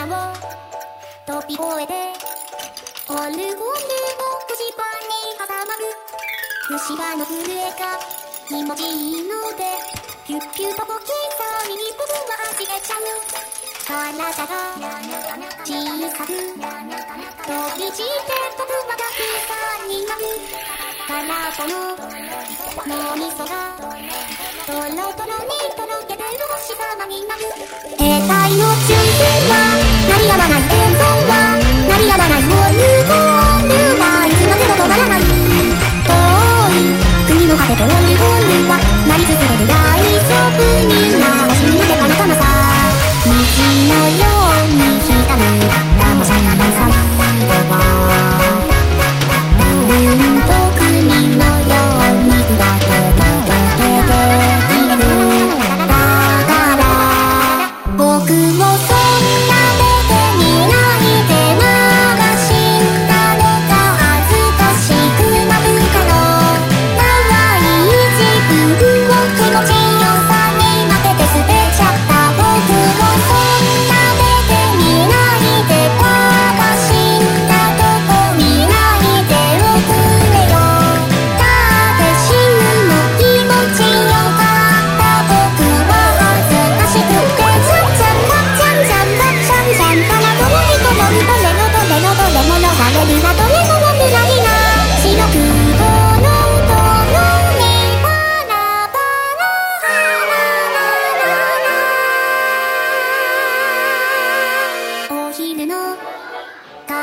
飛び声でオルゴールを口パンに挟まる。虫歯の震えが気持ちいいので。ピュッピュと小さい僕は走れちゃう。体が小さく飛び散って僕はたくさんになる空っぽの脳みそがトロトロにとろけてる星様になる兵隊の中心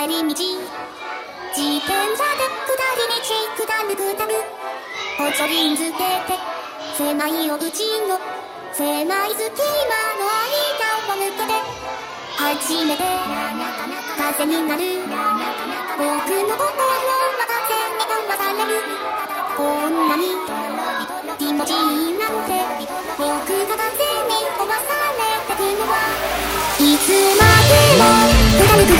帰り道。自転車で下り道。下る下るおちょりんづけて狭いお家の狭い隙間の間を抜けて。初めて風になる。僕の心は風に飛ばされる。こんなに気持ちいいなんて僕が風に飛ばされてくのはいつまでも。くだるく